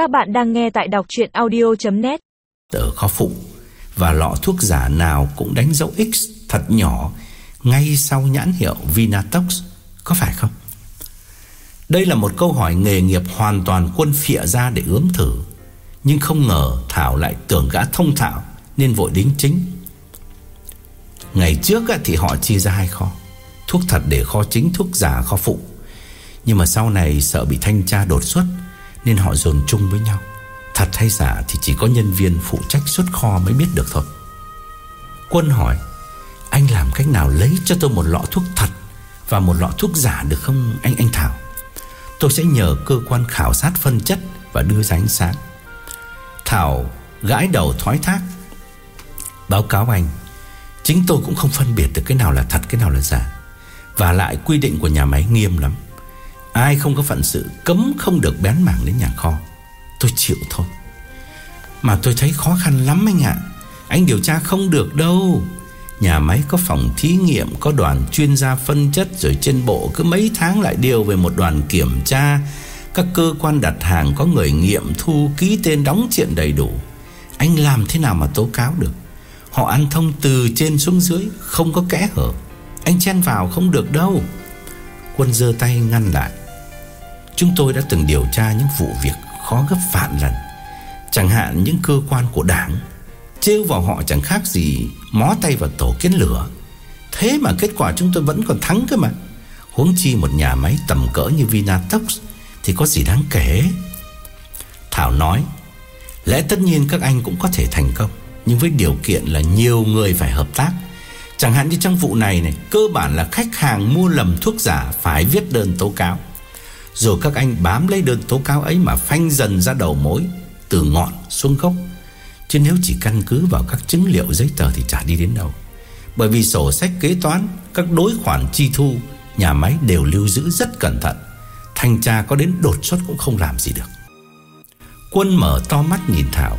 Các bạn đang nghe tại đọc chuyện audio.net Tờ kho phụ Và lọ thuốc giả nào cũng đánh dấu X thật nhỏ Ngay sau nhãn hiệu Vinatox, Có phải không? Đây là một câu hỏi nghề nghiệp hoàn toàn quân phịa ra để ướm thử, Nhưng không ngờ Thảo lại tưởng gã thông thạo Nên vội đính chính. Ngày trước thì họ chia ra hai kho, Thuốc thật để kho chính, Thuốc giả kho phụ. Nhưng mà sau này sợ bị thanh tra đột xuất nên họ dồn chung với nhau. Thật hay giả thì chỉ có nhân viên phụ trách xuất kho mới biết được thôi. Quân hỏi, Anh làm cách nào lấy cho tôi một lọ thuốc thật Và một lọ thuốc giả được không anh anh Thảo? Tôi sẽ nhờ cơ quan khảo sát phân chất Và đưa ra ánh sáng. Thảo gãi đầu thoái thác, Báo cáo anh, Chính tôi cũng không phân biệt được cái nào là thật, cái nào là giả, Và lại quy định của nhà máy nghiêm lắm. Ai không có phận sự, Cấm không được bén mảng đến nhà kho. Tôi chịu thôi. Mà tôi thấy khó khăn lắm anh ạ. Anh điều tra không được đâu. Nhà máy có phòng thí nghiệm, Có đoàn chuyên gia phân chất, Rồi trên bộ cứ mấy tháng lại điều về một đoàn kiểm tra. Các cơ quan đặt hàng Có người nghiệm thu, Ký tên, đóng chuyện đầy đủ. Anh làm thế nào mà tố cáo được? Họ ăn thông từ trên xuống dưới, Không có kẽ hở. Anh chen vào không được đâu. Quân dơ tay ngăn lại. Chúng tôi đã từng điều tra những vụ việc khó gấp vạn lần. Chẳng hạn những cơ quan của đảng Trêu vào họ chẳng khác gì Mó tay vào tổ kiến lửa. Thế mà kết quả chúng tôi vẫn còn thắng cơ mà. Huống chi một nhà máy tầm cỡ như Vinatox Thì có gì đáng kể? Thảo nói, Lẽ tất nhiên các anh cũng có thể thành công, Nhưng với điều kiện là nhiều người phải hợp tác. Chẳng hạn như trong vụ này này, Cơ bản là khách hàng mua lầm thuốc giả Phải viết đơn tố cáo. Rồi các anh bám lấy đơn tố cáo ấy Mà phanh dần ra đầu mối, Từ ngọn xuống gốc. Chứ nếu chỉ căn cứ vào các chứng liệu giấy tờ Thì chả đi đến đâu. Bởi vì sổ sách kế toán, Các đối khoản chi thu, Nhà máy đều lưu giữ rất cẩn thận. Thanh tra có đến đột xuất cũng không làm gì được. Quân mở to mắt nhìn Thảo.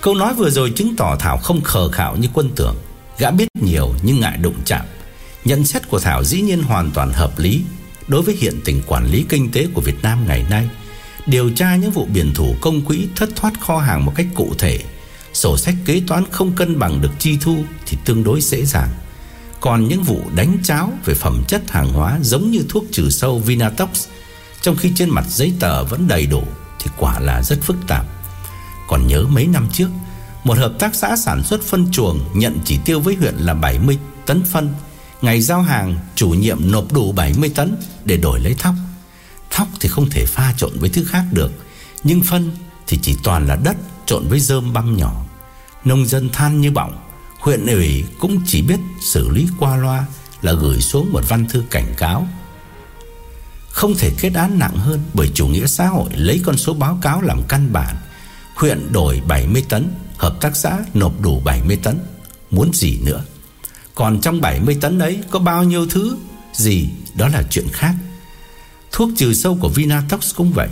Câu nói vừa rồi chứng tỏ Thảo không khờ khảo như quân tưởng. Gã biết nhiều nhưng ngại đụng chạm. Nhận xét của Thảo dĩ nhiên hoàn toàn hợp lý. Đối với hiện tình quản lý kinh tế của Việt Nam ngày nay, Điều tra những vụ biển thủ công quỹ thất thoát kho hàng một cách cụ thể, Sổ sách kế toán không cân bằng được chi thu Thì tương đối dễ dàng. Còn những vụ đánh cháo về phẩm chất hàng hóa Giống như thuốc trừ sâu Vinatox, Trong khi trên mặt giấy tờ vẫn đầy đủ Thì quả là rất phức tạp. Còn nhớ mấy năm trước một hợp tác xã sản xuất phân chuồng Nhận chỉ tiêu với huyện là 70 tấn phân. Ngày giao hàng, Chủ nhiệm nộp đủ 70 tấn Để đổi lấy thóc. Thóc thì không thể pha trộn với thứ khác được, Nhưng phân thì chỉ toàn là đất Trộn với rơm băm nhỏ. Nông dân than như bọng Huyện ủy cũng chỉ biết xử lý qua loa Là gửi xuống một văn thư cảnh cáo. Không thể kết án nặng hơn Bởi chủ nghĩa xã hội lấy con số báo cáo làm căn bản. Huyện đổi 70 tấn Hợp tác xã nộp đủ 70 tấn. Muốn gì nữa? Còn trong 70 tấn ấy Có bao nhiêu thứ? Gì? Đó là chuyện khác. Thuốc trừ sâu của Vinatox cũng vậy.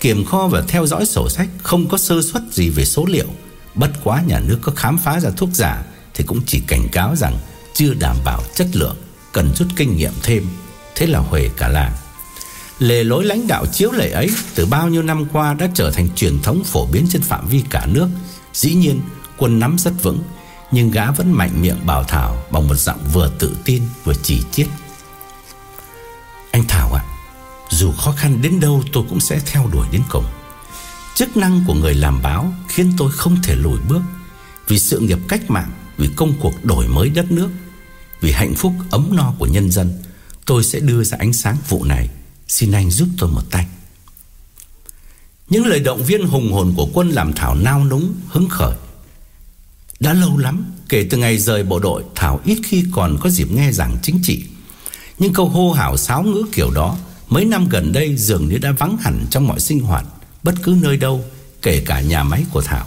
Kiểm kho và theo dõi sổ sách Không có sơ suất gì về số liệu. Bất quá nhà nước có khám phá ra thuốc giả Thì cũng chỉ cảnh cáo rằng Chưa đảm bảo chất lượng, Cần rút kinh nghiệm thêm. Thế là huề cả làng. Lề lối lãnh đạo chiếu lệ ấy Từ bao nhiêu năm qua đã trở thành truyền thống phổ biến trên phạm vi cả nước. Dĩ nhiên, quân nắm rất vững, Nhưng gã vẫn mạnh miệng bảo Thảo Bằng một giọng vừa tự tin vừa chỉ chiết. Anh Thảo ạ, Dù khó khăn đến đâu tôi cũng sẽ theo đuổi đến cùng. Chức năng của người làm báo Khiến tôi không thể lùi bước Vì sự nghiệp cách mạng, Vì công cuộc đổi mới đất nước, Vì hạnh phúc ấm no của nhân dân. Tôi sẽ đưa ra ánh sáng vụ này. Xin anh giúp tôi một tay. Những lời động viên hùng hồn của quân Làm Thảo nao núng, hứng khởi. Đã lâu lắm, Kể từ ngày rời bộ đội, Thảo ít khi còn có dịp nghe giảng chính trị. Nhưng câu hô hào sáo ngữ kiểu đó, Mấy năm gần đây dường như đã vắng hẳn trong mọi sinh hoạt, Bất cứ nơi đâu, Kể cả nhà máy của Thảo.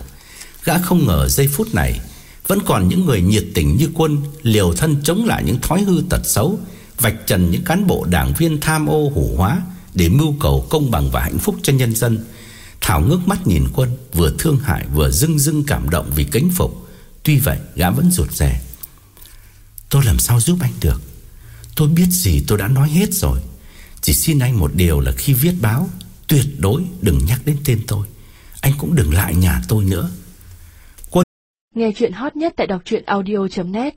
Gã không ngờ giây phút này, Vẫn còn những người nhiệt tình như quân, Liều thân chống lại những thói hư tật xấu, Vạch trần những cán bộ đảng viên tham ô hủ hóa Để mưu cầu công bằng và hạnh phúc cho nhân dân Thảo ngước mắt nhìn quân, Vừa thương hại, vừa dưng dưng cảm động vì kính phục. Tuy vậy, gã vẫn rụt rè. Tôi làm sao giúp anh được? Tôi biết gì tôi đã nói hết rồi. Chỉ xin anh một điều là khi viết báo, Tuyệt đối đừng nhắc đến tên tôi. Anh cũng đừng lại nhà tôi nữa. Nghe chuyện hot nhất tại đọc truyện audio.net